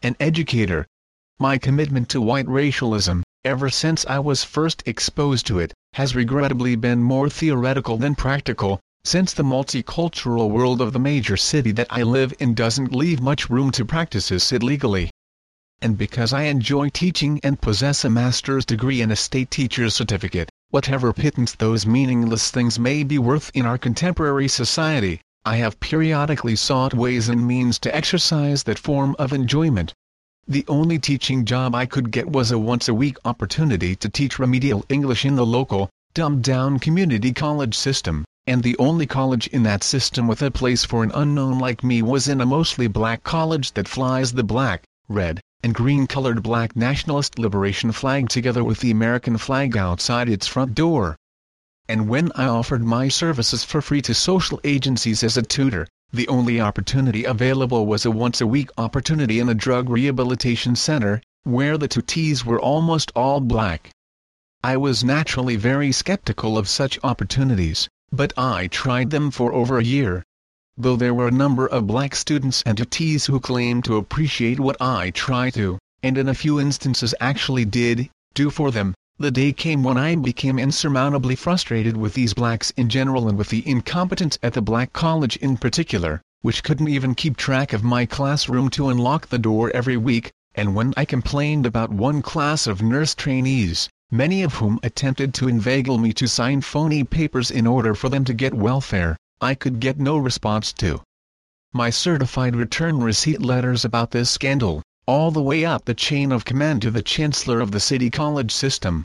an educator. My commitment to white racialism, ever since I was first exposed to it, has regrettably been more theoretical than practical, since the multicultural world of the major city that I live in doesn't leave much room to practice it legally. And because I enjoy teaching and possess a master's degree and a state teacher's certificate, whatever pittance those meaningless things may be worth in our contemporary society, I have periodically sought ways and means to exercise that form of enjoyment. The only teaching job I could get was a once-a-week opportunity to teach remedial English in the local, dumbed-down community college system, and the only college in that system with a place for an unknown like me was in a mostly black college that flies the black, red, and green-colored black nationalist liberation flag together with the American flag outside its front door. And when I offered my services for free to social agencies as a tutor, the only opportunity available was a once-a-week opportunity in a drug rehabilitation center, where the tutees were almost all black. I was naturally very skeptical of such opportunities, but I tried them for over a year. Though there were a number of black students and tutees who claimed to appreciate what I tried to, and in a few instances actually did, do for them, the day came when I became insurmountably frustrated with these blacks in general and with the incompetence at the black college in particular, which couldn't even keep track of my classroom to unlock the door every week, and when I complained about one class of nurse trainees, many of whom attempted to inveigle me to sign phony papers in order for them to get welfare, I could get no response to. My certified return receipt letters about this scandal, all the way up the chain of command to the chancellor of the city college system.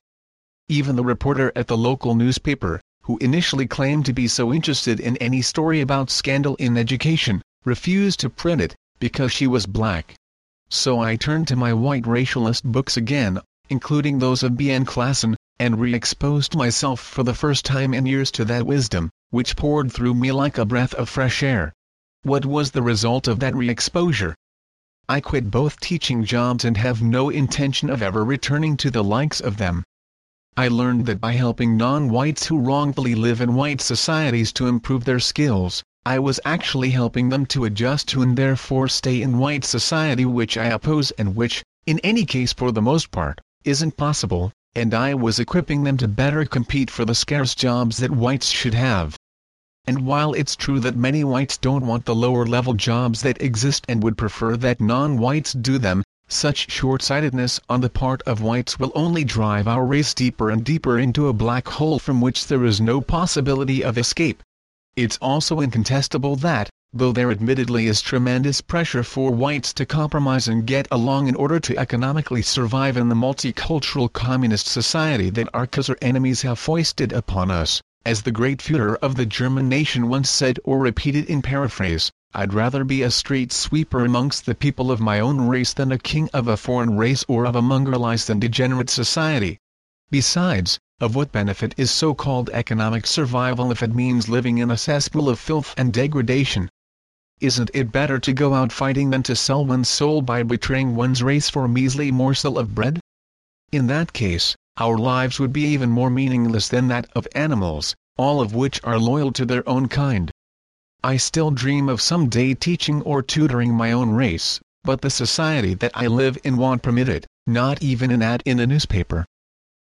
Even the reporter at the local newspaper, who initially claimed to be so interested in any story about scandal in education, refused to print it, because she was black. So I turned to my white racialist books again, including those of B. N. Klassen, and re-exposed myself for the first time in years to that wisdom, which poured through me like a breath of fresh air. What was the result of that re-exposure? I quit both teaching jobs and have no intention of ever returning to the likes of them. I learned that by helping non-whites who wrongfully live in white societies to improve their skills, I was actually helping them to adjust to and therefore stay in white society which I oppose and which, in any case for the most part, isn't possible, and I was equipping them to better compete for the scarce jobs that whites should have. And while it's true that many whites don't want the lower-level jobs that exist and would prefer that non-whites do them, such short-sightedness on the part of whites will only drive our race deeper and deeper into a black hole from which there is no possibility of escape. It's also incontestable that, though there admittedly is tremendous pressure for whites to compromise and get along in order to economically survive in the multicultural communist society that our Khazar enemies have foisted upon us, as the great Führer of the German nation once said or repeated in paraphrase, I'd rather be a street sweeper amongst the people of my own race than a king of a foreign race or of a mongrelized and degenerate society. Besides, of what benefit is so-called economic survival if it means living in a cesspool of filth and degradation? Isn't it better to go out fighting than to sell one's soul by betraying one's race for a measly morsel of bread? In that case, our lives would be even more meaningless than that of animals, all of which are loyal to their own kind. I still dream of some day teaching or tutoring my own race, but the society that I live in won't permit it, not even an ad in a newspaper.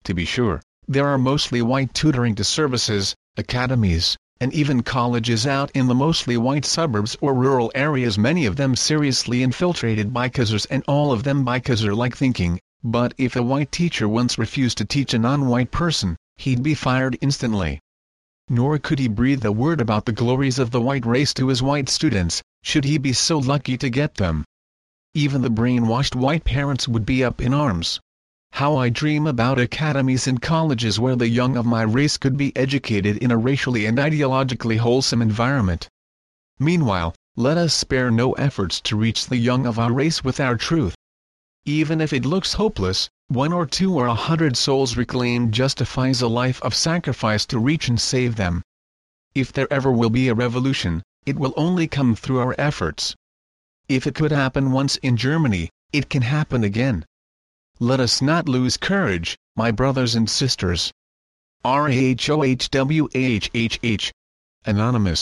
To be sure, there are mostly white tutoring to services, academies, and even colleges out in the mostly white suburbs or rural areas many of them seriously infiltrated by Khazars and all of them by Khazar-like thinking, but if a white teacher once refused to teach a non-white person, he'd be fired instantly. Nor could he breathe a word about the glories of the white race to his white students, should he be so lucky to get them. Even the brainwashed white parents would be up in arms. How I dream about academies and colleges where the young of my race could be educated in a racially and ideologically wholesome environment. Meanwhile, let us spare no efforts to reach the young of our race with our truth. Even if it looks hopeless, one or two or a hundred souls reclaimed justifies a life of sacrifice to reach and save them. If there ever will be a revolution, it will only come through our efforts. If it could happen once in Germany, it can happen again. Let us not lose courage, my brothers and sisters. R-A-H-O-H-W-A-H-H-H. Anonymous